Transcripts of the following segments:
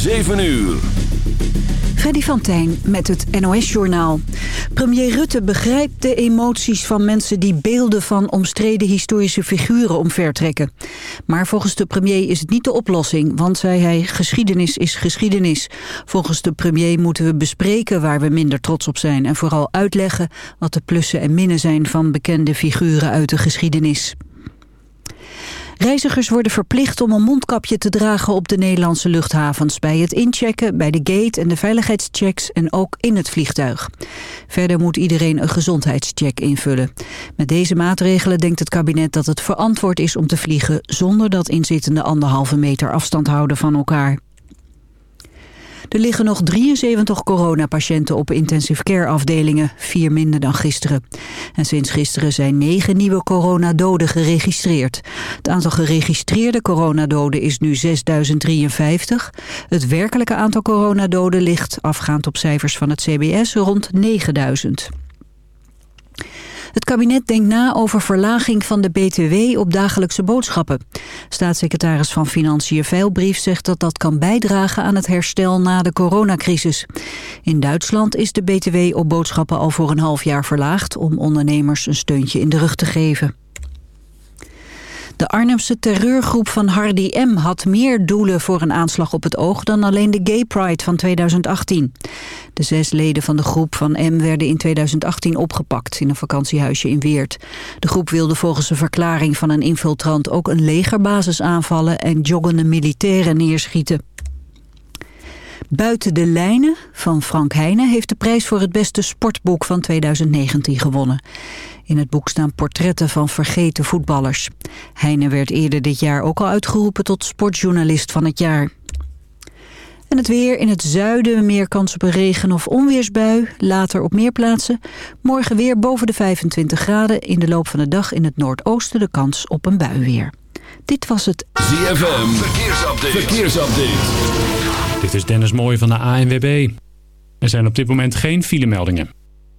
7 uur. Freddy van Tijn met het NOS-journaal. Premier Rutte begrijpt de emoties van mensen die beelden van omstreden historische figuren omvertrekken. Maar volgens de premier is het niet de oplossing, want zei hij, geschiedenis is geschiedenis. Volgens de premier moeten we bespreken waar we minder trots op zijn en vooral uitleggen wat de plussen en minnen zijn van bekende figuren uit de geschiedenis. Reizigers worden verplicht om een mondkapje te dragen op de Nederlandse luchthavens... bij het inchecken, bij de gate en de veiligheidschecks en ook in het vliegtuig. Verder moet iedereen een gezondheidscheck invullen. Met deze maatregelen denkt het kabinet dat het verantwoord is om te vliegen... zonder dat inzittenden anderhalve meter afstand houden van elkaar. Er liggen nog 73 coronapatiënten op intensive care afdelingen, vier minder dan gisteren. En sinds gisteren zijn negen nieuwe coronadoden geregistreerd. Het aantal geregistreerde coronadoden is nu 6053. Het werkelijke aantal coronadoden ligt, afgaand op cijfers van het CBS, rond 9000. Het kabinet denkt na over verlaging van de BTW op dagelijkse boodschappen. Staatssecretaris van Financiën Veilbrief zegt dat dat kan bijdragen aan het herstel na de coronacrisis. In Duitsland is de BTW op boodschappen al voor een half jaar verlaagd om ondernemers een steuntje in de rug te geven. De Arnhemse terreurgroep van Hardy M. had meer doelen voor een aanslag op het oog dan alleen de Gay Pride van 2018. De zes leden van de groep van M werden in 2018 opgepakt in een vakantiehuisje in Weert. De groep wilde volgens een verklaring van een infiltrant ook een legerbasis aanvallen en joggende militairen neerschieten. Buiten de lijnen van Frank Heijnen heeft de prijs voor het beste sportboek van 2019 gewonnen. In het boek staan portretten van vergeten voetballers. Heijnen werd eerder dit jaar ook al uitgeroepen tot sportjournalist van het jaar. En het weer in het zuiden meer kans op een regen- of onweersbui. Later op meer plaatsen. Morgen weer boven de 25 graden. In de loop van de dag in het noordoosten de kans op een bui weer. Dit was het ZFM, verkeersupdate. verkeersupdate. Dit is Dennis Mooij van de ANWB. Er zijn op dit moment geen filemeldingen.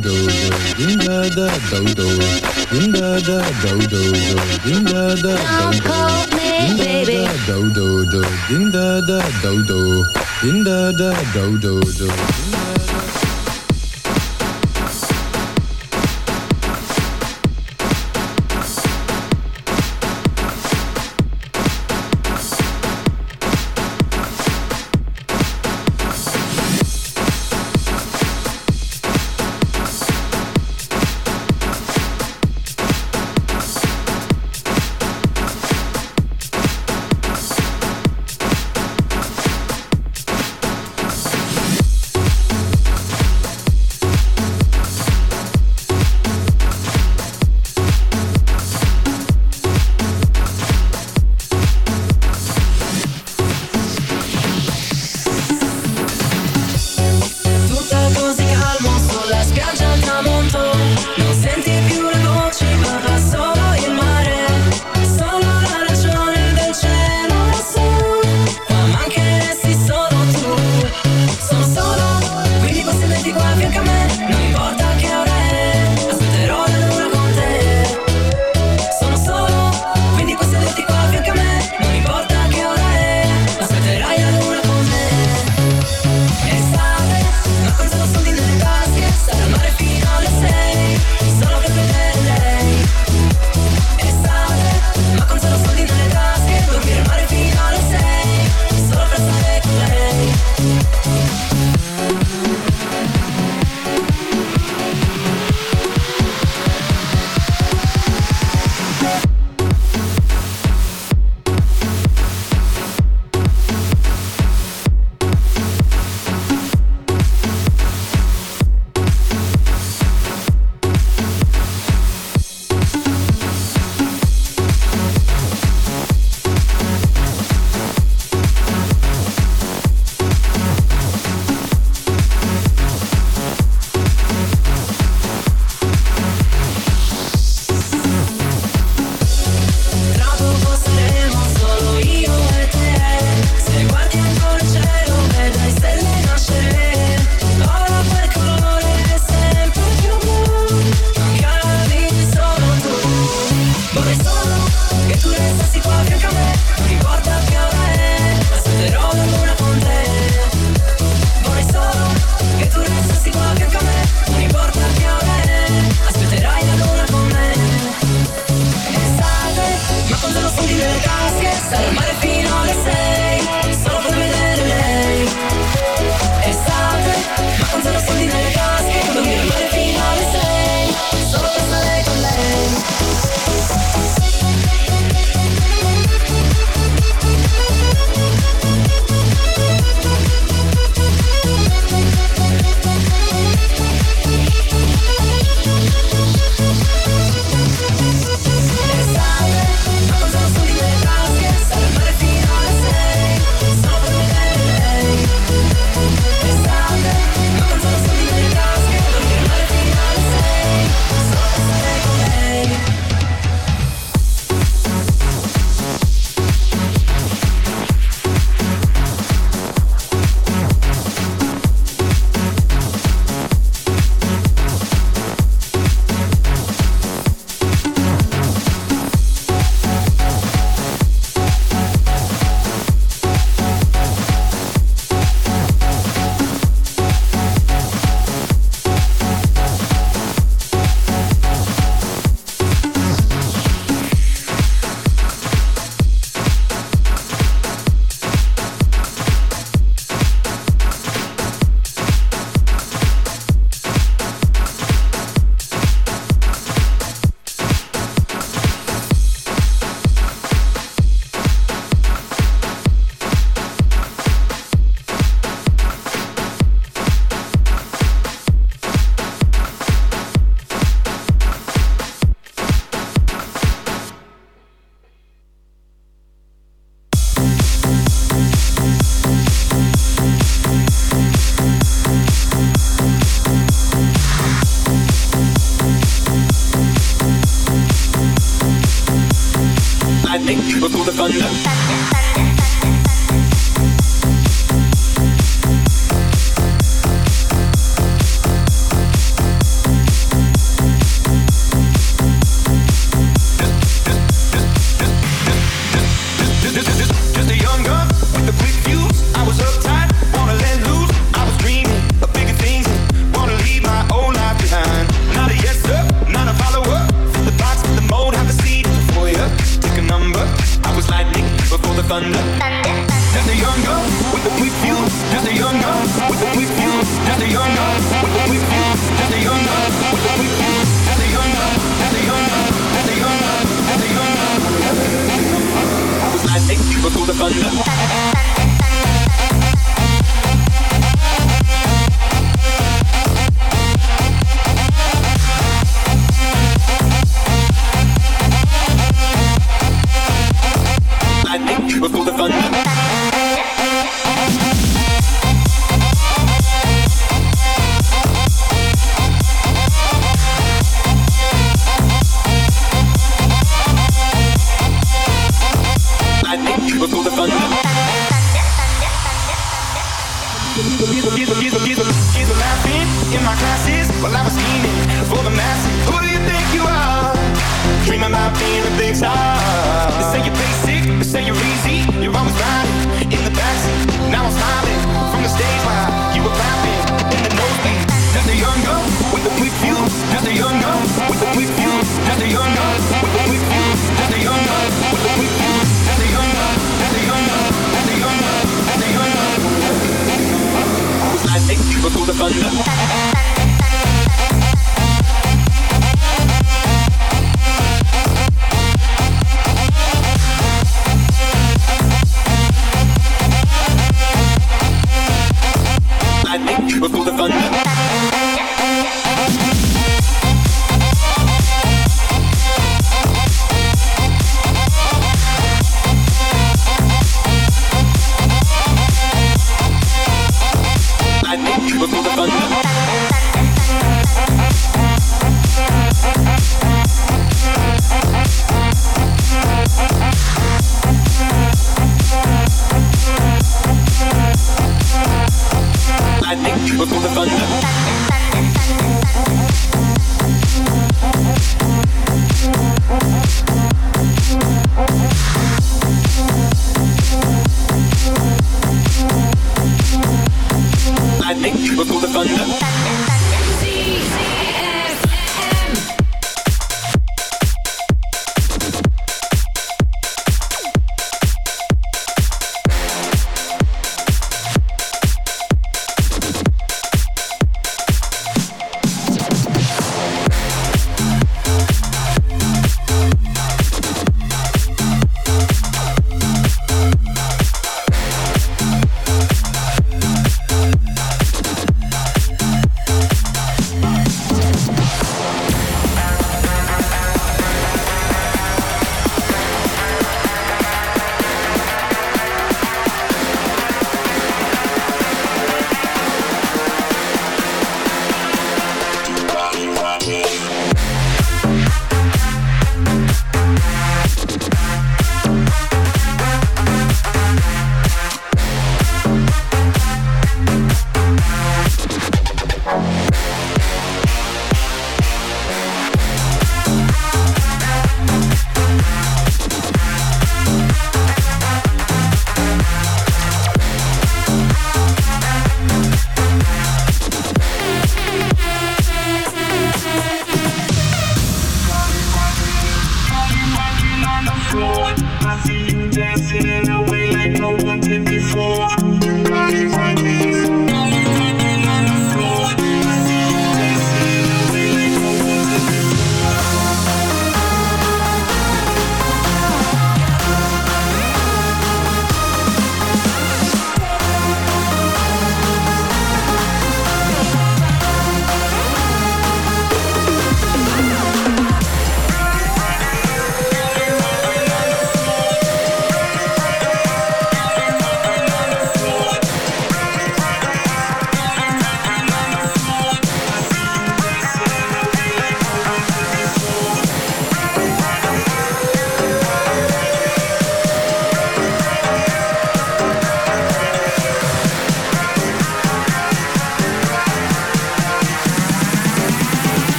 dodo dood, da dood, dodo dood, da dood, dodo dood, da dood, dodo dood, da dood, dodo dood, da dood, dodo da da dodo lightning before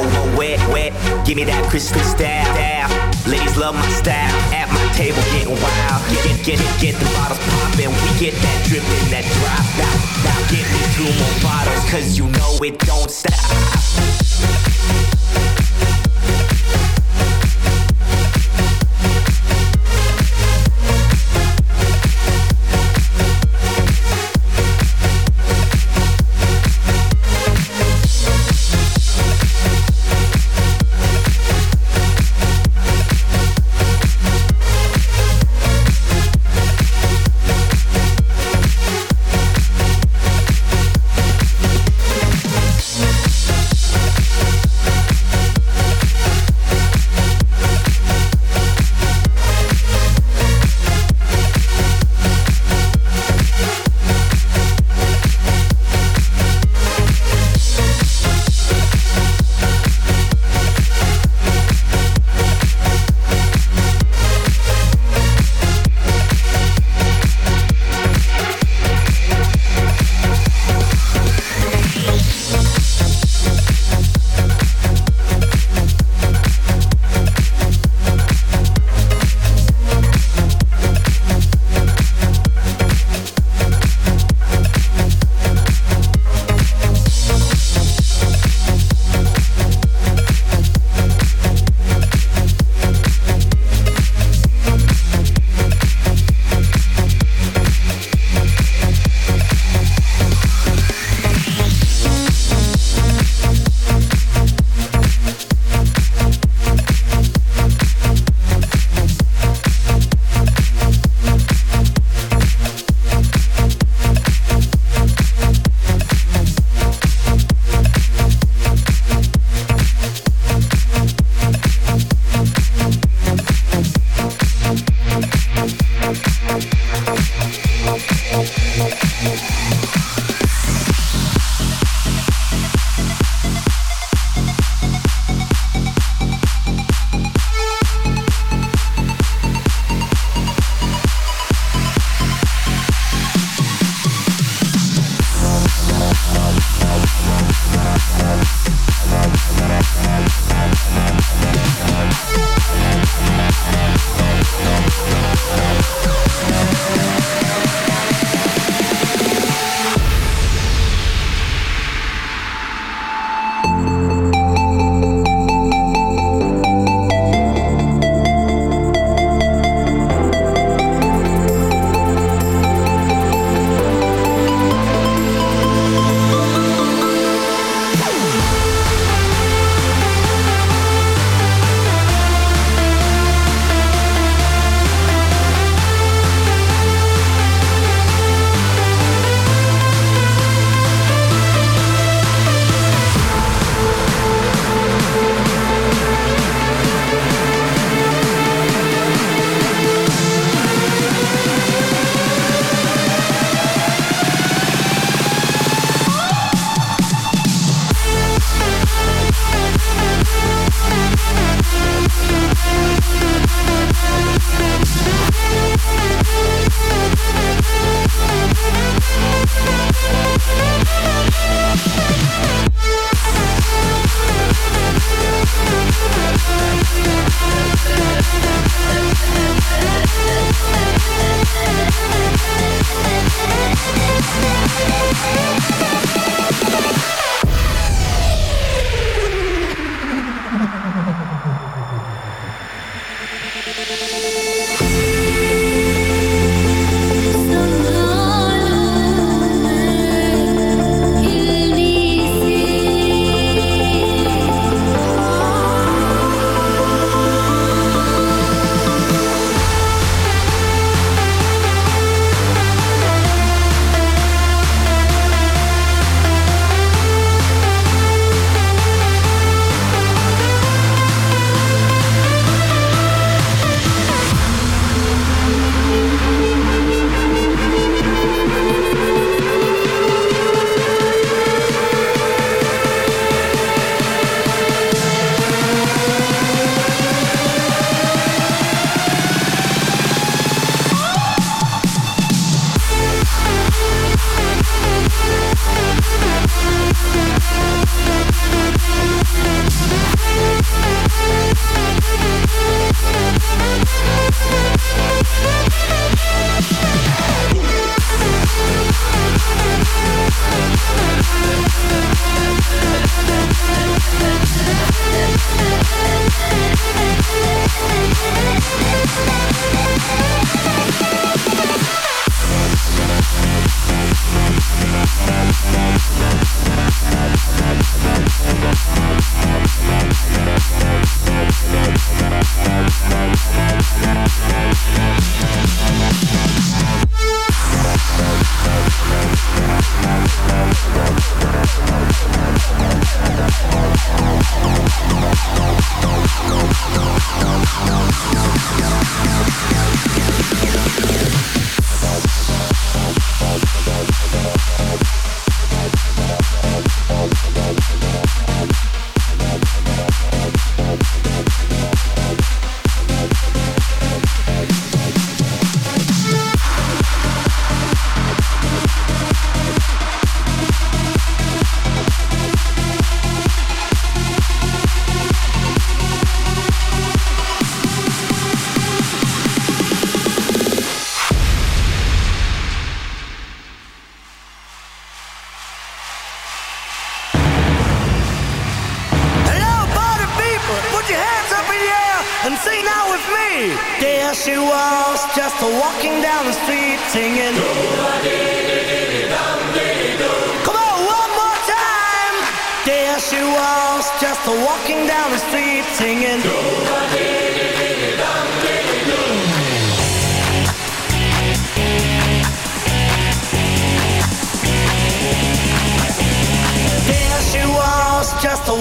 more wet, wet. Give me that crystal style. Ladies love my style. At my table, getting wild. Get, get, get, get the bottles poppin'. We get that drip and that drop. Now, now get me two more bottles, cause you know it don't stop.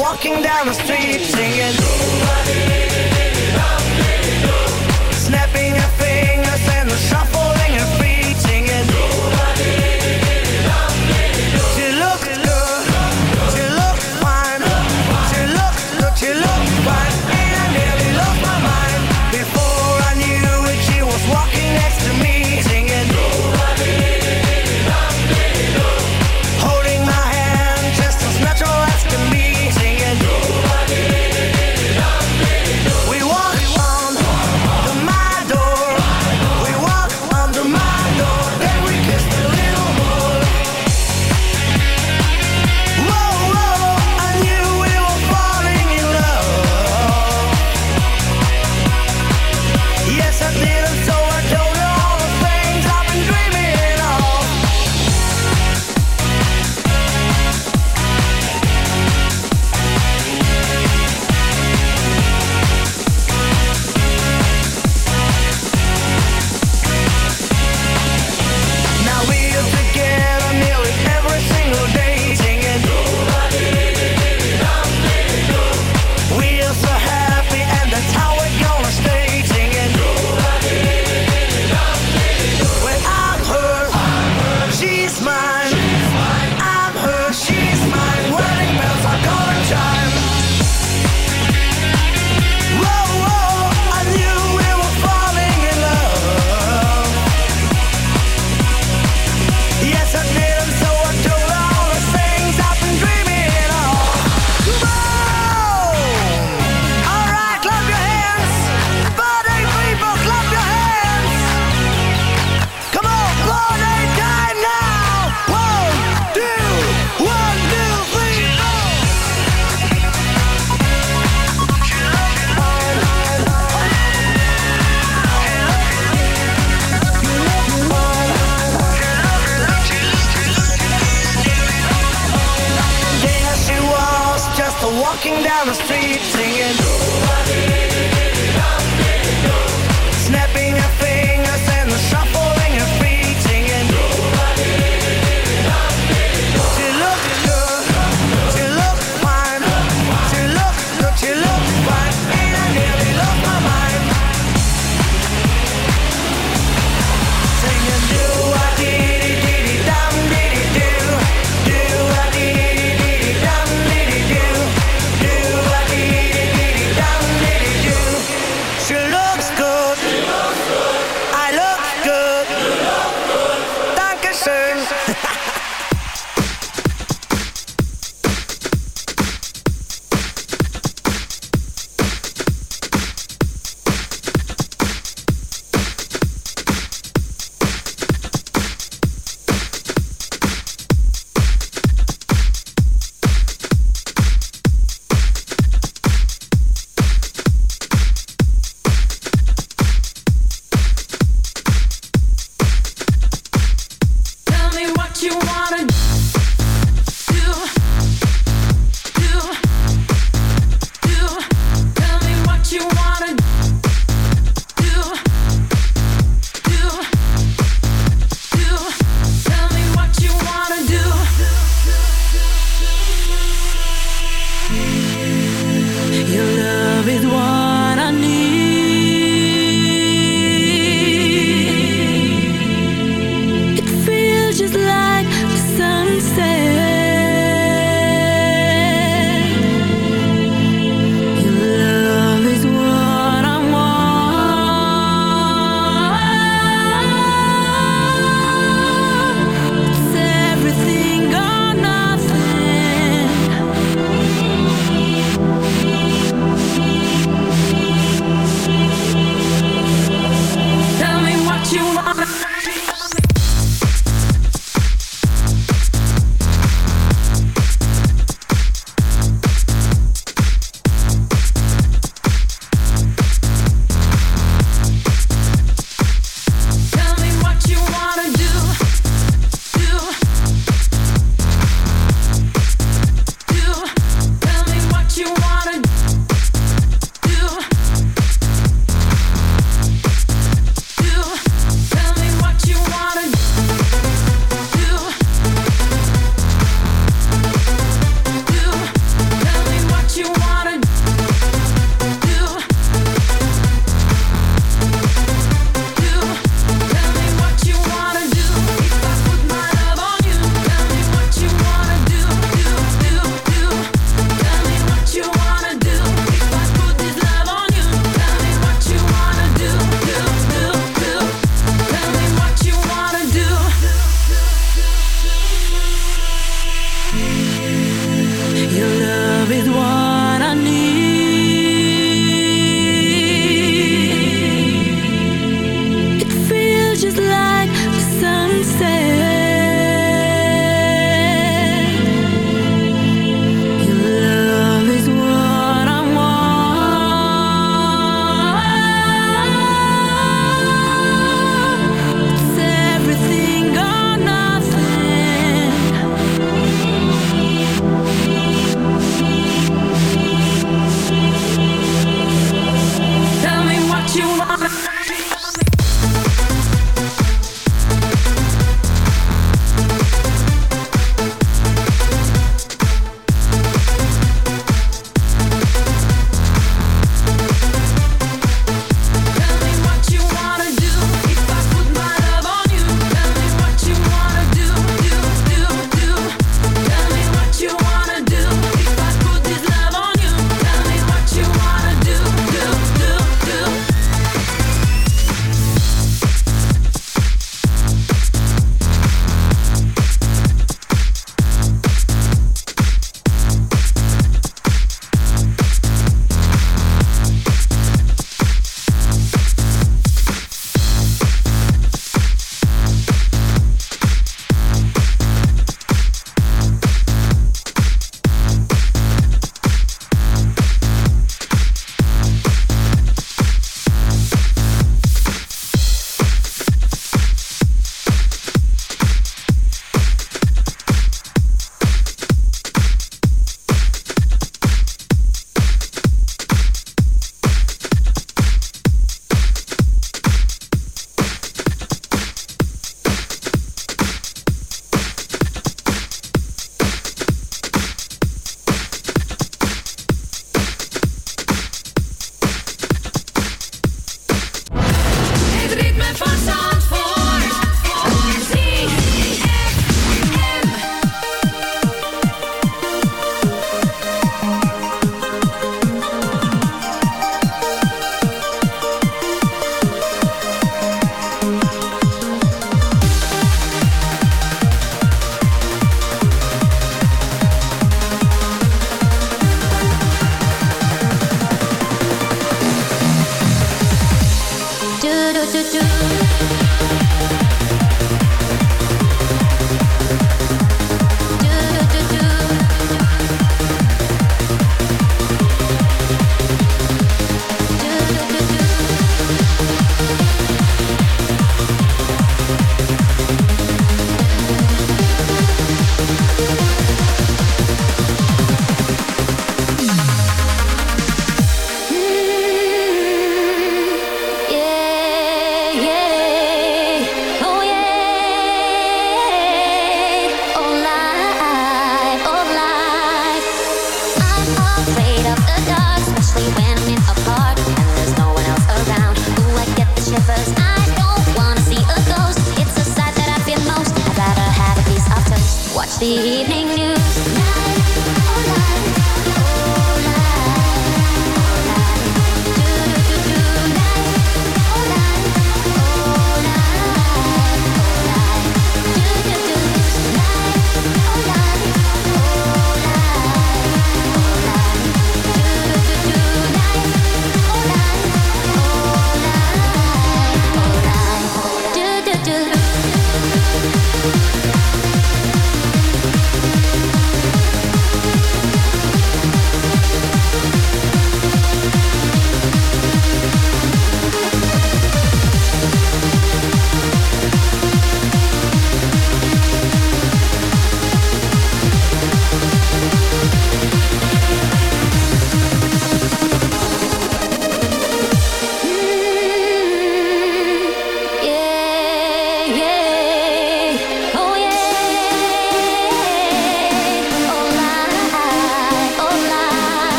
Walking down the street singing.